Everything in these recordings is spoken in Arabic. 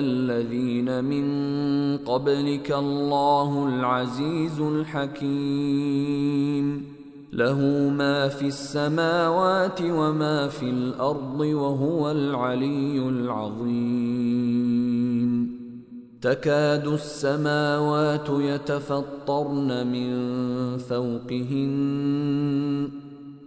الذين من قبلك الله العزيز الحكيم. له ما في السماوات وما في الأرض وهو العلي العظيم. تكاد السماوات يتفطرن من فوقهن.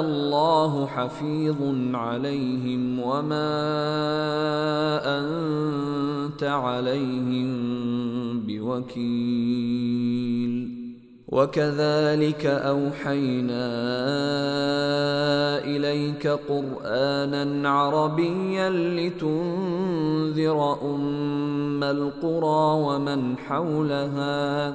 الله حفيظ عليهم وما أنت عليهم بوكيل. وكذلك أوحينا إليك قرآنا عربيا لتنذر أم القرى ومن حولها.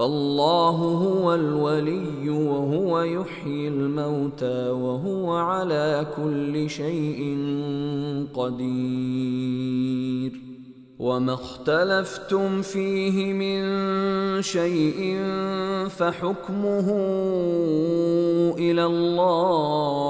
فالله هو الولي وهو يحيي الموتى وهو على كل شيء قدير. وما اختلفتم فيه من شيء فحكمه إلى الله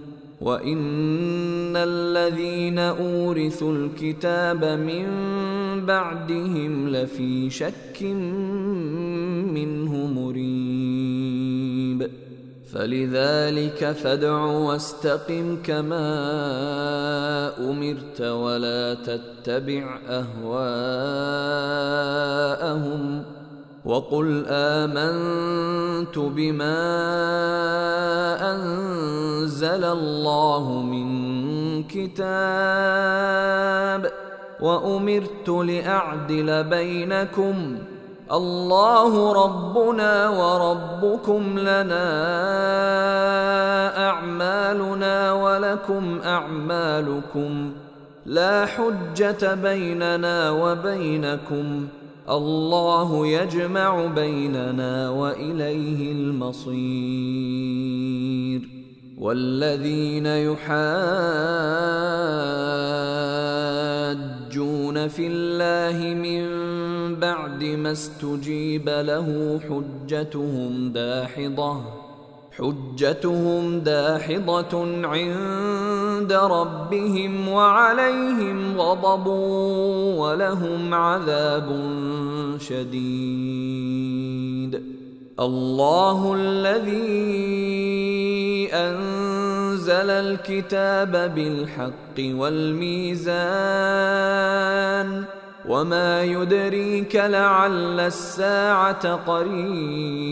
وان الذين اورثوا الكتاب من بعدهم لفي شك منه مريب فلذلك فادع واستقم كما امرت ولا تتبع اهواءهم وقل آمنت بما أنزل الله من كتاب وأمرت لأعدل بينكم الله ربنا وربكم لنا أعمالنا ولكم أعمالكم لا حجة بيننا وبينكم الله يجمع بيننا وإليه المصير. والذين يحاجون في الله من بعد ما استجيب له حجتهم داحضه حجتهم داحضة عند ربهم وعليهم غضب ولهم عذاب شديد. الله الذي أنزل الكتاب بالحق والميزان وما يدريك لعل الساعة قريب.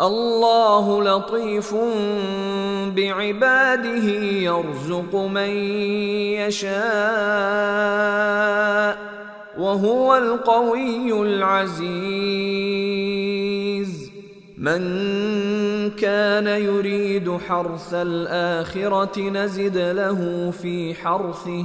الله لطيف بعباده يرزق من يشاء وهو القوي العزيز. من كان يريد حرث الآخرة نزد له في حرثه.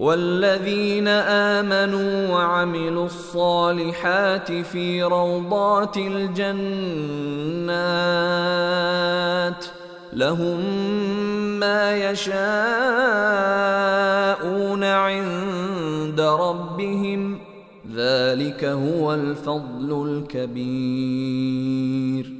والذين آمنوا وعملوا الصالحات في روضات الجنات لهم ما يشاءون عند ربهم ذلك هو الفضل الكبير.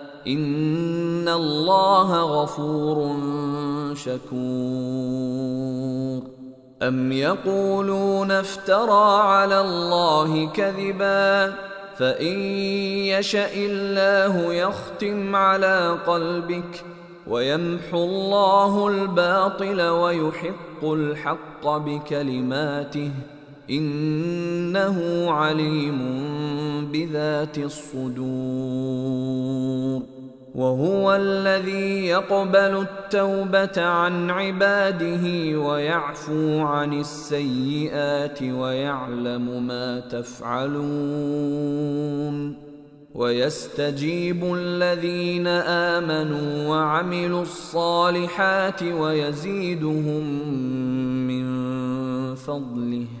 ان الله غفور شكور ام يقولون افترى على الله كذبا فان يشا الله يختم على قلبك ويمحو الله الباطل ويحق الحق بكلماته إنه عليم بذات الصدور. وهو الذي يقبل التوبة عن عباده ويعفو عن السيئات ويعلم ما تفعلون. ويستجيب الذين آمنوا وعملوا الصالحات ويزيدهم من فضله.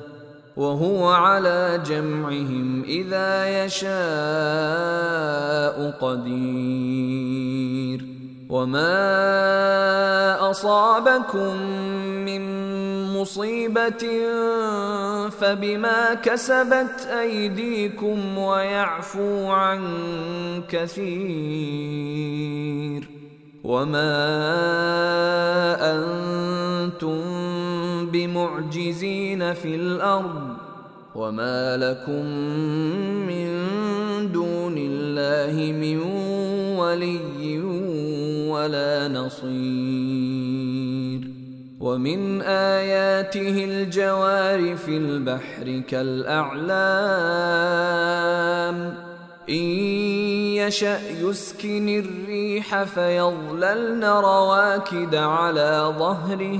وهو على جمعهم إذا يشاء قدير. وما أصابكم من مصيبة فبما كسبت أيديكم ويعفو عن كثير. وما أنتم بمعجزين في الأرض وما لكم من دون الله من ولي ولا نصير ومن آياته الجوار في البحر كالأعلام إن يشأ يسكن الريح فيظللن رواكد على ظهره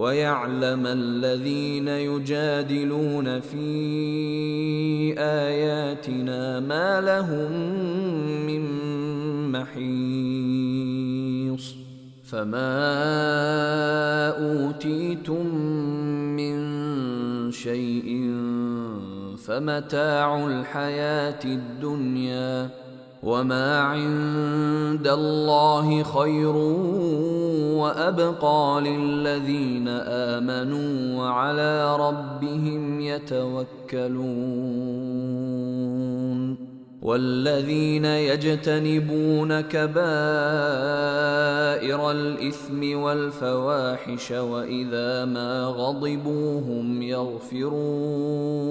ويعلم الذين يجادلون في آياتنا ما لهم من محيص فما أوتيتم من شيء فمتاع الحياة الدنيا وما عند الله خير وابقى للذين امنوا وعلى ربهم يتوكلون والذين يجتنبون كبائر الاثم والفواحش واذا ما غضبوا هم يغفرون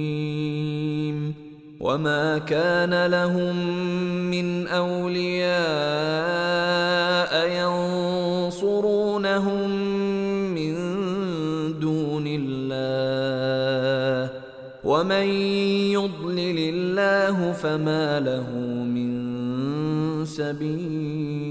وما كان لهم من اولياء ينصرونهم من دون الله ومن يضلل الله فما له من سبيل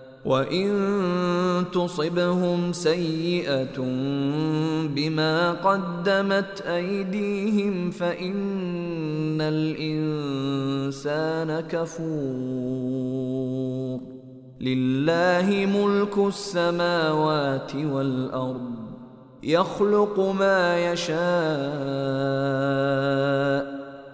وان تصبهم سيئه بما قدمت ايديهم فان الانسان كفور لله ملك السماوات والارض يخلق ما يشاء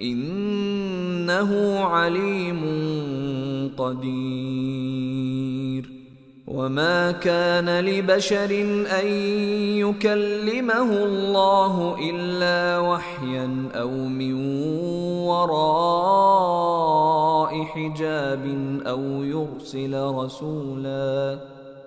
إنه عليم قدير. وما كان لبشر أن يكلمه الله إلا وحيا أو من وراء حجاب أو يرسل رسولا.